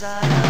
Dark